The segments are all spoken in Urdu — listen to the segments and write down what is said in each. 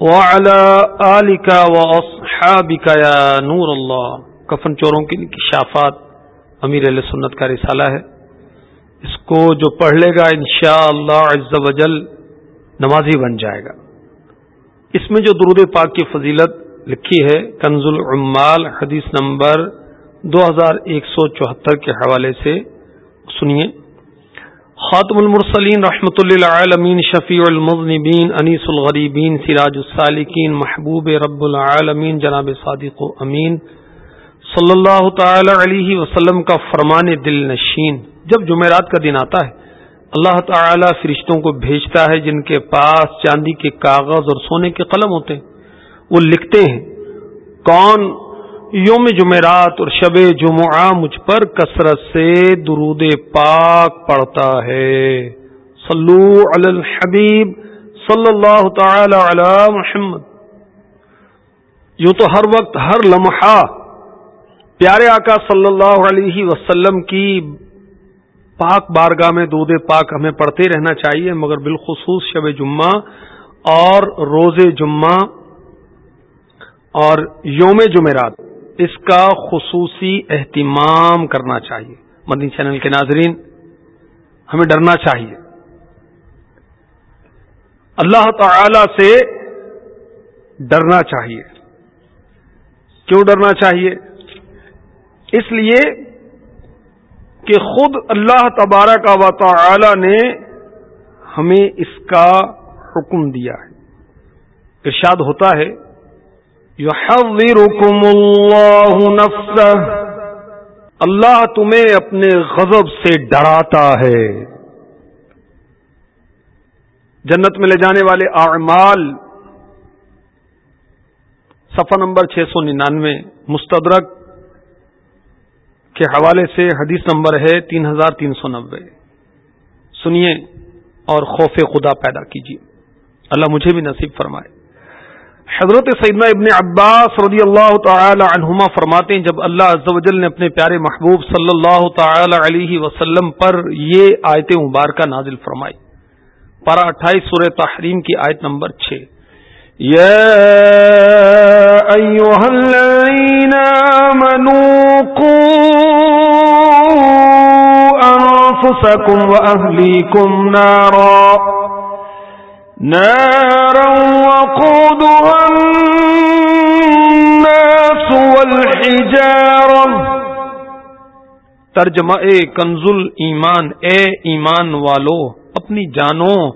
آلك وأصحابك يا نور اللہ کفن چوروں کی شافات امیر علیہ سنت کا رسالہ ہے۔ اس کو جو پڑھ لے گا انشاءاللہ عز و جل نمازی بن جائے گا۔ اس میں جو درود پاک کی فضیلت لکھی ہے، کنز العمال حدیث نمبر دو ہزار ایک سو چوہتر کے حوالے سے۔ سنیے۔ خاتم المرسلین رحمۃ اللہ عالمین شفیع المذنبین، انیس الغریبین، سراج السالکین، محبوب رب العالمین، جناب صادق و امین صلی اللہ تعالی علیہ وسلم کا فرمان دل نشین۔ جب جمعرات کا دن آتا ہے، اللہ تعالی فرشتوں کو بھیجتا ہے جن کے پاس چاندی کے کاغذ اور سونے کے قلم ہوتے ہیں۔ وہ لکھتے ہیں، کون یوم جمعرات اور شب جمعہ مجھ پر کثرت سے درود پاک پڑتا ہے۔ صلو علی الحبیب صلی اللہ تعالی علی محمد۔ یوں تو ہر وقت ہر لمحہ پیارے آقا صلی اللہ علیہ وسلم کی پاک بارگاہ میں دودھ پاک ہمیں پڑھتے رہنا چاہیے، مگر بالخصوص شب جمعہ اور روز جمعہ اور یوم جمعرات۔ اس کا خصوصی اہتمام کرنا چاہیے۔ مدنی چینل کے ناظرین، ہمیں ڈرنا چاہیے۔ اللہ تعالی سے ڈرنا چاہیے۔ کیوں ڈرنا چاہیے؟ اس لیے کہ خود اللہ تبارہ کا و تعالی نے ہمیں اس کا حکم دیا ہے۔ ارشاد ہوتا ہے يحذركم اللہ نفسه. اللہ تمہیں اپنے غضب سے ڈراتا ہے۔ جنت میں لے جانے والے اعمال، صفحہ نمبر چھ سو ننانوے، مستدرک کے حوالے سے حدیث نمبر ہے تین ہزار تین سو نبے سنیے اور خوف خدا پیدا کیجیے۔ اللہ مجھے بھی نصیب فرمائے۔ حضرت سیدنا ابن عباس رضی اللہ تعالی عنہما فرماتے ہیں، جب اللہ عز و جل نے اپنے پیارے محبوب صلی اللہ تعالی علیہ وسلم پر یہ آیت مبارکہ نازل فرمائی۔ پارا اٹھائیس سورہ تحریم کی آیت نمبر چھ۔ نارا۔ نارا وقودها الناس والحجارة. ترجمہ اے کنزل ایمان، اے ایمان والو، اپنی جانوں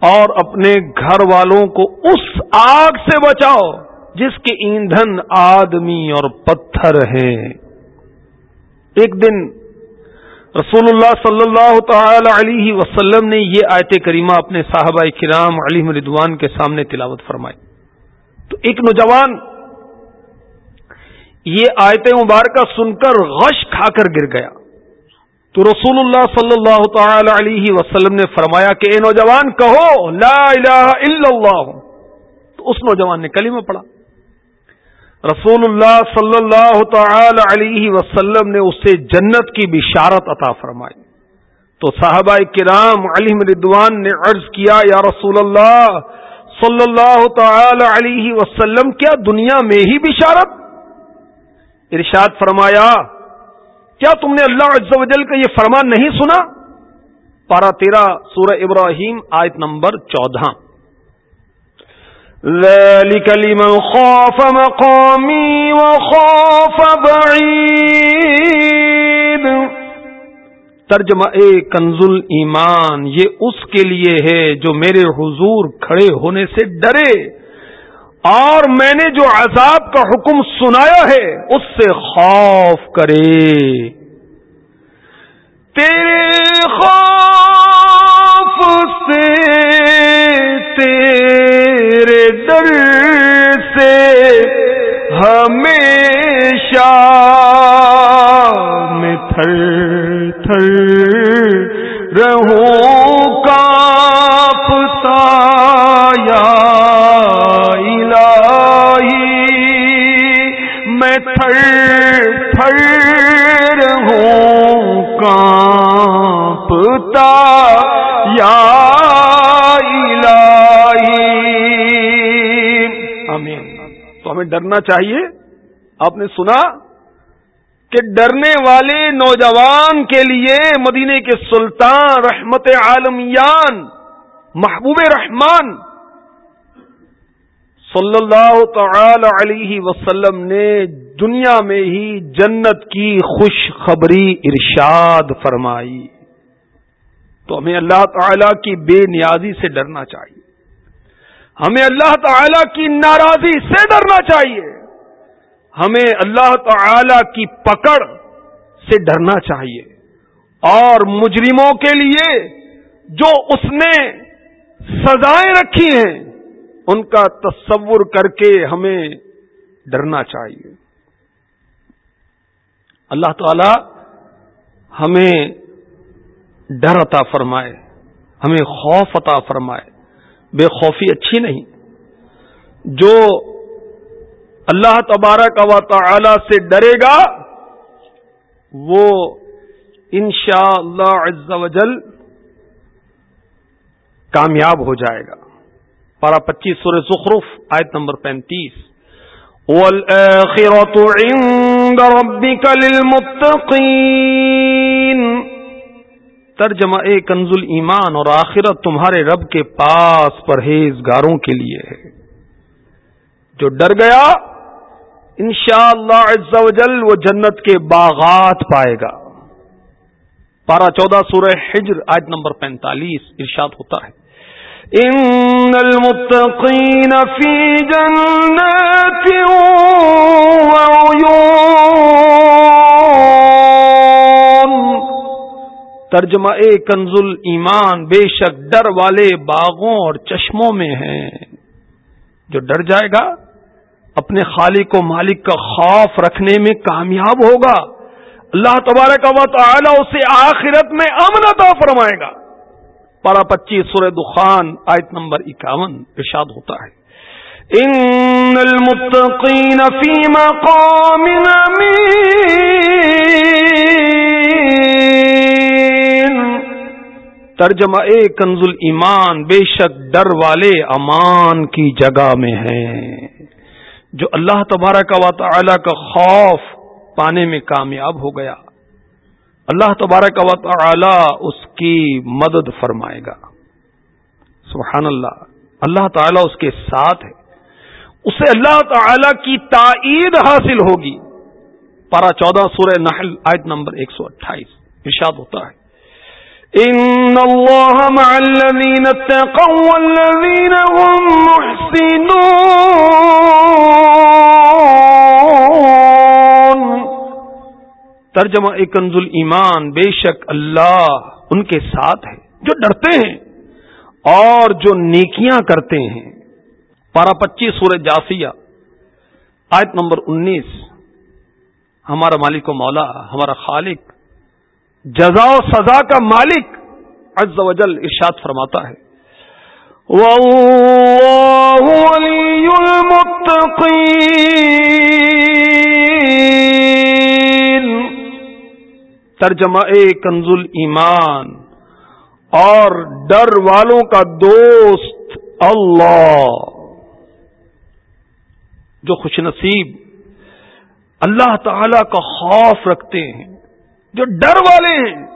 اور اپنے گھر والوں کو اس آگ سے بچاؤ جس کے ایندھن آدمی اور پتھر ہیں۔ ایک دن رسول اللہ صلی اللہ تعالی علیہ وسلم نے یہ آیت کریمہ اپنے صحابہ کرام علی مردوان کے سامنے تلاوت فرمائی۔ تو ایک نوجوان یہ آیت مبارکہ سن کر غش کھا کر گر گیا۔ تو رسول اللہ صلی اللہ تعالی علیہ وسلم نے فرمایا کہ اے نوجوان کہو، لا الہ الا اللہ۔ تو اس نوجوان نے کلمہ پڑھا۔ رسول اللہ صلی اللہ تعالی علیہ وسلم نے اسے جنت کی بشارت عطا فرمائی۔ تو صحابہ کرام علی ردوان نے عرض کیا، یا رسول اللہ صلی اللہ تعالی علیہ وسلم، کیا دنیا میں ہی بشارت؟ ارشاد فرمایا، کیا تم نے اللہ عز و جل کا یہ فرمان نہیں سنا؟ پارا تیرہ سورہ ابراہیم آیت نمبر چودہ۔ ذلك لمن خاف مقامي وخاف بعيد. ترجمہ اے کنزل ایمان یہ اس کے لیے ہے جو میرے حضور کھڑے ہونے سے ڈرے۔ اور میں نے جو عذاب کا حکم سنایا ہے، اس سے خوف کرے۔ تیرے خوف سے، تیرے ہمیشہ میں تھر تھر ڈرنا چاہیے۔ آپ نے سنا کہ ڈرنے والے نوجوان کے لیے مدینے کے سلطان رحمت عالمیان، محبوب رحمان صلی اللہ تعالی علیہ وسلم نے دنیا میں ہی جنت کی خوشخبری ارشاد فرمائی۔ تو ہمیں اللہ تعالی کی بے نیازی سے ڈرنا چاہیے۔ ہمیں اللہ تعالی کی ناراضی سے ڈرنا چاہیے۔ ہمیں اللہ تعالی کی پکڑ سے ڈرنا چاہیے۔ اور مجرموں کے لیے جو اس نے سزائیں رکھی ہیں، ان کا تصور کر کے ہمیں ڈرنا چاہیے۔ اللہ تعالی ہمیں ڈر عطا فرمائے، ہمیں خوف عطا فرمائے۔ بے خوفی اچھی نہیں۔ جو اللہ تبارک و تعالی سے ڈرے گا، وہ انشاء اللہ جل کامیاب ہو جائے گا۔ پارا پچیس سورہ زخرف، آیت نمبر پینتیس۔ ترجمہ اے کنز ایمان اور آخرت تمہارے رب کے پاس پرہیزگاروں کے لیے ہے۔ جو ڈر گیا، انشاءاللہ شاء اللہ وہ جنت کے باغات پائے گا۔ پارہ چودہ سورہ حجر آج نمبر پینتالیس، ارشاد ہوتا ہے۔ ان المتقین فی جنات ترجمہ اے کنزل ایمان بے شک ڈر والے باغوں اور چشموں میں ہیں۔ جو ڈر جائے گا، اپنے خالق و مالک کا خوف رکھنے میں کامیاب ہوگا۔ اللہ تبارک و تعالی اسے آخرت میں امن عطا فرمائے گا۔ پارا پچیس سورہ دخان، آیت نمبر اکاون، ارشاد ہوتا ہے۔ ان المتقین فی مقام ترجمہ اے کنز ایمان بے شک ڈر والے امان کی جگہ میں ہیں۔ جو اللہ تبارک و تعالی کا خوف پانے میں کامیاب ہو گیا، اللہ تبارک و تعالی اس کی مدد فرمائے گا۔ سبحان اللہ اللہ تعالیٰ اس کے ساتھ ہے۔ اسے اللہ تعالی کی تائید حاصل ہوگی۔ پارا چودہ سورہ نحل، آیت نمبر ایک سو اٹھائیس، ارشاد ہوتا ہے۔ ان اللہ مع الذین اتقوا والذین هم محسنون۔ ترجمہ کنز ایمان بے شک اللہ ان کے ساتھ ہے جو ڈرتے ہیں اور جو نیکیاں کرتے ہیں۔ پارا پچیس سورہ جاسیہ، آیت نمبر انیس۔ ہمارا مالک و مولا، ہمارا خالق جزا و سزا کا مالک عز و جل ارشاد فرماتا ہے۔ ترجمہ اے کنزل ایمان اور ڈر والوں کا دوست اللہ۔ جو خوش نصیب اللہ تعالی کا خوف رکھتے ہیں۔ جو ڈر والے ہیں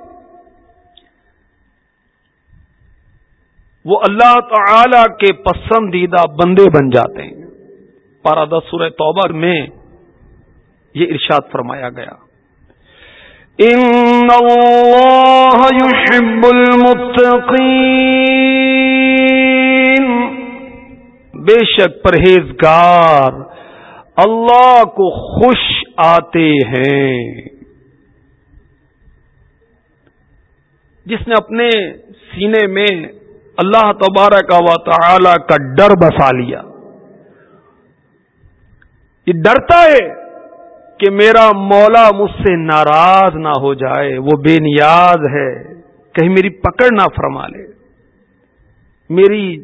وہ اللہ تعالی کے پسندیدہ بندے بن جاتے ہیں۔ پارا دس سورہ توبہ میں یہ ارشاد فرمایا گیا۔ ان اللہ يحب المتقین۔ بے شک پرہیزگار اللہ کو خوش آتے ہیں۔ جس نے اپنے سینے میں اللہ تبارک و تعالی کا ڈر بسا لیا۔ یہ ڈرتا ہے کہ میرا مولا مجھ سے ناراض نہ ہو جائے، وہ بے نیاز ہے، کہیں میری پکڑ نہ فرما لے۔ میری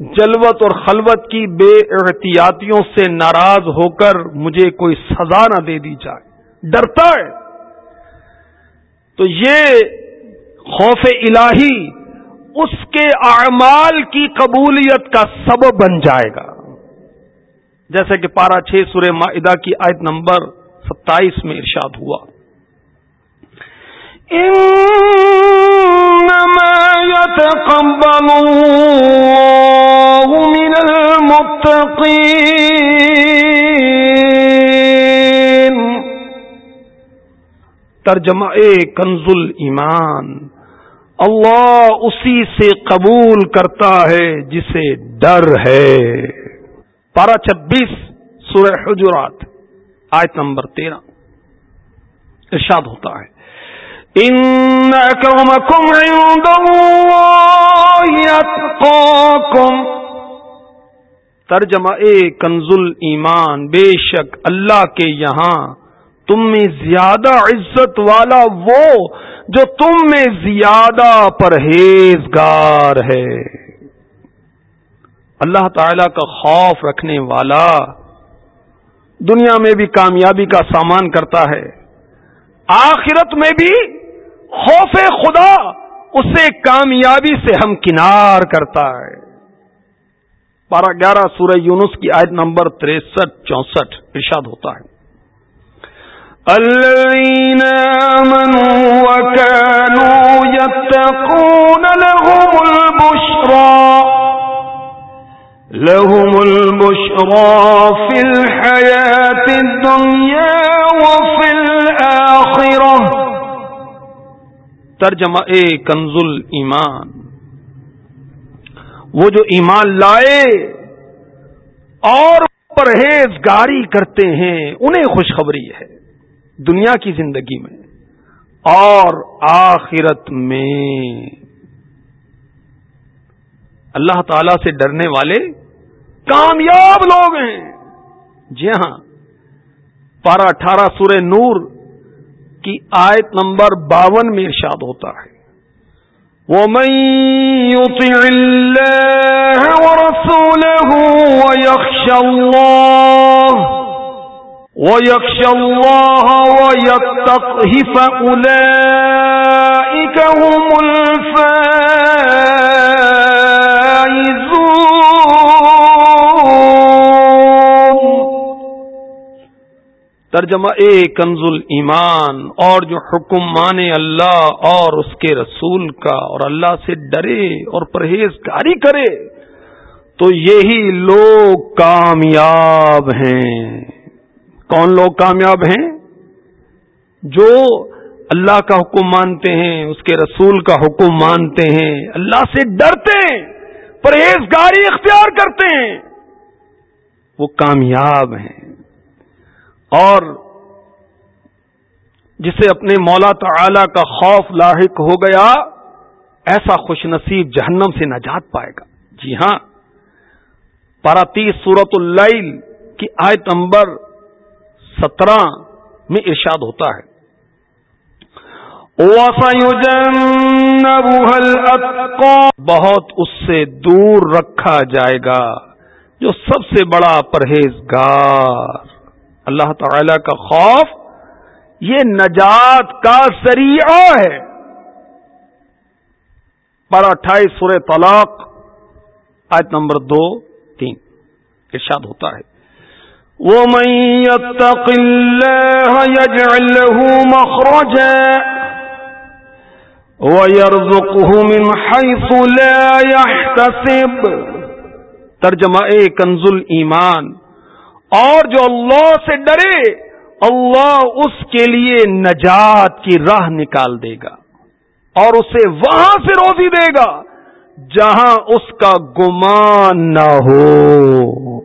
جلوت اور خلوت کی بے احتیاطیوں سے ناراض ہو کر مجھے کوئی سزا نہ دے دی جائے۔ ڈرتا ہے۔ تو یہ خوف الہی اس کے اعمال کی قبولیت کا سبب بن جائے گا۔ جیسے کہ پارا چھ سورہ معدہ کی آیت نمبر ستائیس میں ارشاد ہوا۔ من ترجمہ اے کنز ایمان اللہ اسی سے قبول کرتا ہے جسے ڈر ہے۔ پارا چھبیس سورہ حجرات، آیت نمبر تیرہ۔ ارشاد ہوتا ہے۔ ان اکرمکم عند اللہ یتقاکم۔ ترجمہ اے کنز ایمان، بے شک اللہ کے یہاں تم میں زیادہ عزت والا وہ جو تم میں زیادہ پرہیزگار ہے۔ اللہ تعالی کا خوف رکھنے والا دنیا میں بھی کامیابی کا سامان کرتا ہے۔ آخرت میں بھی خوف خدا اسے کامیابی سے ہم کنار کرتا ہے۔ بارہ گیارہ سورہ یونس کی آیت نمبر تریسٹھ، چونسٹھ ارشاد ہوتا ہے۔ الذين آمنوا البشرى في الحياة الدنيا وفي الآخرة. ترجمہ اے کنز ایمان وہ جو ایمان لائے اور پرہیزگاری کرتے ہیں، انہیں خوشخبری ہے دنیا کی زندگی میں اور آخرت میں۔ اللہ تعالی سے ڈرنے والے کامیاب لوگ ہیں۔ جی ہاں۔ پارہ اٹھارہ سورہ نور کی آیت نمبر باون میں ارشاد ہوتا ہے۔ وہ وَرَسُولَهُ وَيَخْشَ اللَّهُ وَيَخْشَ اللَّهَ وَيَتَّقْهِ فَأُولَئِكَ هُمُ الْفَائِزُونَ ترجمہ اے کنز ایمان اور جو حکم مانے اللہ اور اس کے رسول کا، اور اللہ سے ڈرے اور پرہیزگاری کرے، تو یہی لوگ کامیاب ہیں۔ کون لوگ کامیاب ہیں؟ جو اللہ کا حکم مانتے ہیں، اس کے رسول کا حکم مانتے ہیں، اللہ سے ڈرتے ہیں، پرہیزگاری اختیار کرتے ہیں۔ وہ کامیاب ہیں۔ اور جسے اپنے مولا تعالی کا خوف لاحق ہو گیا، ایسا خوش نصیب جہنم سے نجات پائے گا۔ جی ہاں پاراتیس سورت اللیل کی آیت نمبر سترہ میں ارشاد ہوتا ہے۔ بہت اس سے دور رکھا جائے گا، جو سب سے بڑا پرہیزگار۔ اللہ تعالی کا خوف یہ نجات کا ذریعہ ہے۔ پر اٹھائیس سورہ طلاق، آیت نمبر دو، تین، ارشاد ہوتا ہے۔ وہ مخرجا من حيث لا يحتسب۔ ترجمہ اے کنز ایمان اور جو اللہ سے ڈرے، اللہ اس کے لیے نجات کی راہ نکال دے گا اور اسے وہاں سے روزی دے گا جہاں اس کا گمان نہ ہو۔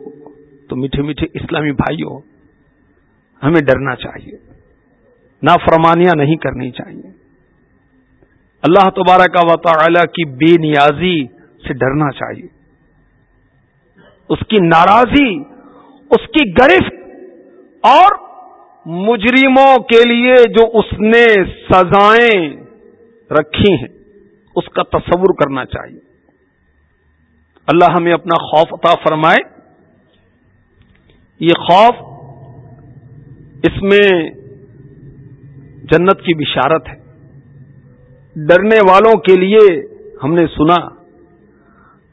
تو میٹھے میٹھے اسلامی بھائیوں، ہمیں ڈرنا چاہیے، نافرمانیاں نہیں کرنی چاہیے۔ اللہ تبارہ کا وطلا کی بے نیازی سے ڈرنا چاہیے۔ اس کی ناراضی اس کی گرفت اور مجرموں کے لیے جو اس نے سزائیں رکھی ہیں، اس کا تصور کرنا چاہیے۔ اللہ ہمیں اپنا خوف عطا فرمائے۔ یہ خوف اس میں جنت کی بشارت ہے۔ ڈرنے والوں کے لیے ہم نے سنا،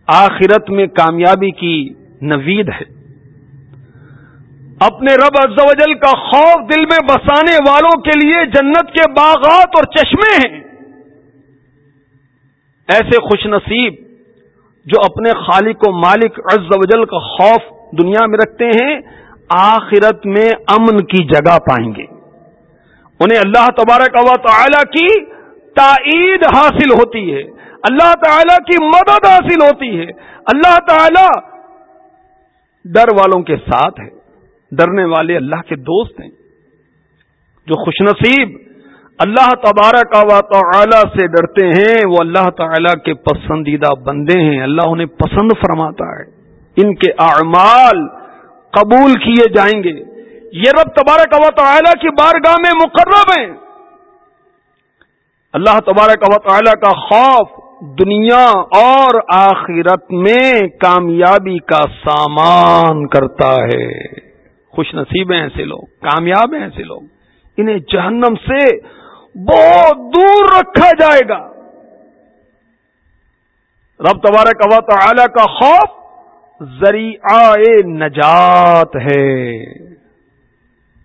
آخرت میں کامیابی کی نوید ہے۔ اپنے رب عز و جل کا خوف دل میں بسانے والوں کے لیے جنت کے باغات اور چشمے ہیں۔ ایسے خوش نصیب جو اپنے خالق و مالک عز و جل کا خوف دنیا میں رکھتے ہیں، آخرت میں امن کی جگہ پائیں گے۔ انہیں اللہ تبارک و تعالی کی تائید حاصل ہوتی ہے۔ اللہ تعالی کی مدد حاصل ہوتی ہے۔ اللہ تعالی ڈر والوں کے ساتھ ہے۔ ڈرنے والے اللہ کے دوست ہیں، جو خوش نصیب اللہ تبارک و تعالی سے ڈرتے ہیں، وہ اللہ تعالی کے پسندیدہ بندے ہیں۔ اللہ انہیں پسند فرماتا ہے۔ ان کے اعمال قبول کیے جائیں گے۔ یہ رب تبارک و تعالی کی بارگاہ میں مقرب ہیں۔ اللہ تبارک و تعالی کا خوف دنیا اور آخرت میں کامیابی کا سامان کرتا ہے۔ خوش نصیب ہیں ایسے لوگ، کامیاب ہیں ایسے لوگ۔ انہیں جہنم سے بہت دور رکھا جائے گا۔ رب تبارک و تعالی کا خوف ذریعہ نجات ہے۔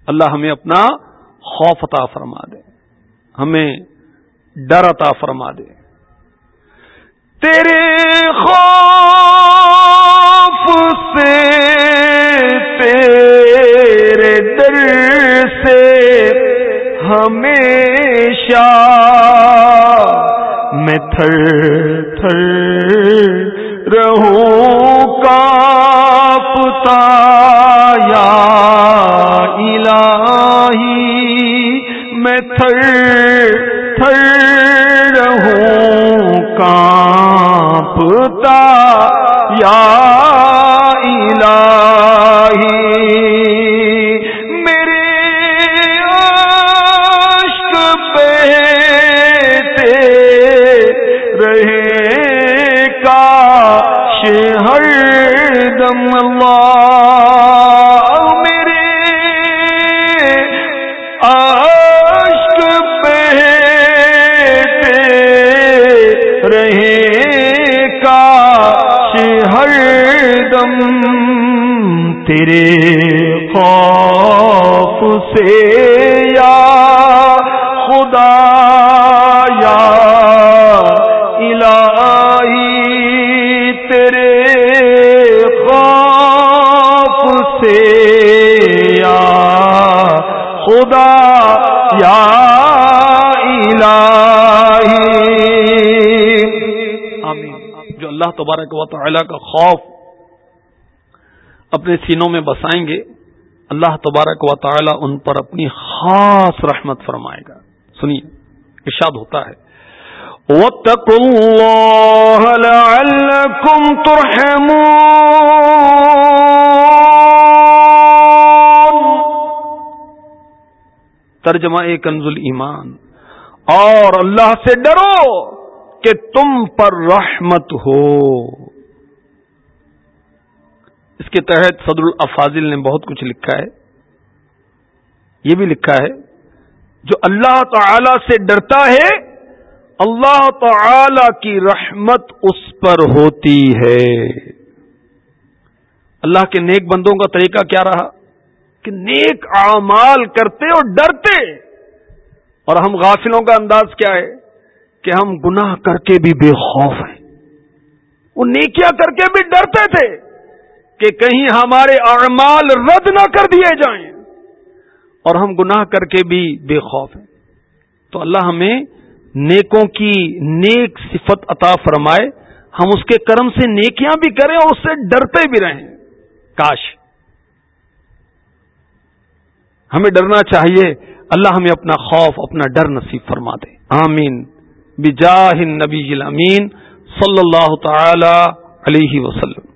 اللہ ہمیں اپنا خوف عطا فرما دے۔ ہمیں ڈر عطا فرما دے۔ تیرے خوف سے در سے ہمیشہ میں تھر تھر رہوں کا پتا یا الہی، میں تھر تھر رہوں کا پتا یا اللہ تبارک و تعالی کا خوف اپنے سینوں میں بسائیں گے، اللہ تبارک و تعالی ان پر اپنی خاص رحمت فرمائے گا۔ سنیے ارشاد ہوتا ہے۔ ترجمہ ایک کنزل ایمان اور اللہ سے ڈرو کہ تم پر رحمت ہو۔ اس کے تحت صدر الافاظل نے بہت کچھ لکھا ہے۔ یہ بھی لکھا ہے۔ جو اللہ تعالی سے ڈرتا ہے، اللہ تعالی کی رحمت اس پر ہوتی ہے۔ اللہ کے نیک بندوں کا طریقہ کیا رہا؟ کہ نیک اعمال کرتے اور ڈرتے۔ اور ہم غافلوں کا انداز کیا ہے؟ کہ ہم گناہ کر کے بھی بے خوف ہیں۔ وہ نیکیاں کر کے بھی ڈرتے تھے کہ کہیں ہمارے اعمال رد نہ کر دیے جائیں۔ اور ہم گناہ کر کے بھی بے خوف ہیں۔ تو اللہ ہمیں نیکوں کی نیک صفت عطا فرمائے، ہم اس کے کرم سے نیکیاں بھی کریں اور اس سے ڈرتے بھی رہیں۔ کاش۔ ہمیں ڈرنا چاہیے، اللہ ہمیں اپنا خوف، اپنا ڈر نصیب فرما دے۔ آمین۔ بجاہ نبی امین صلی اللہ تعالی علیہ وسلم۔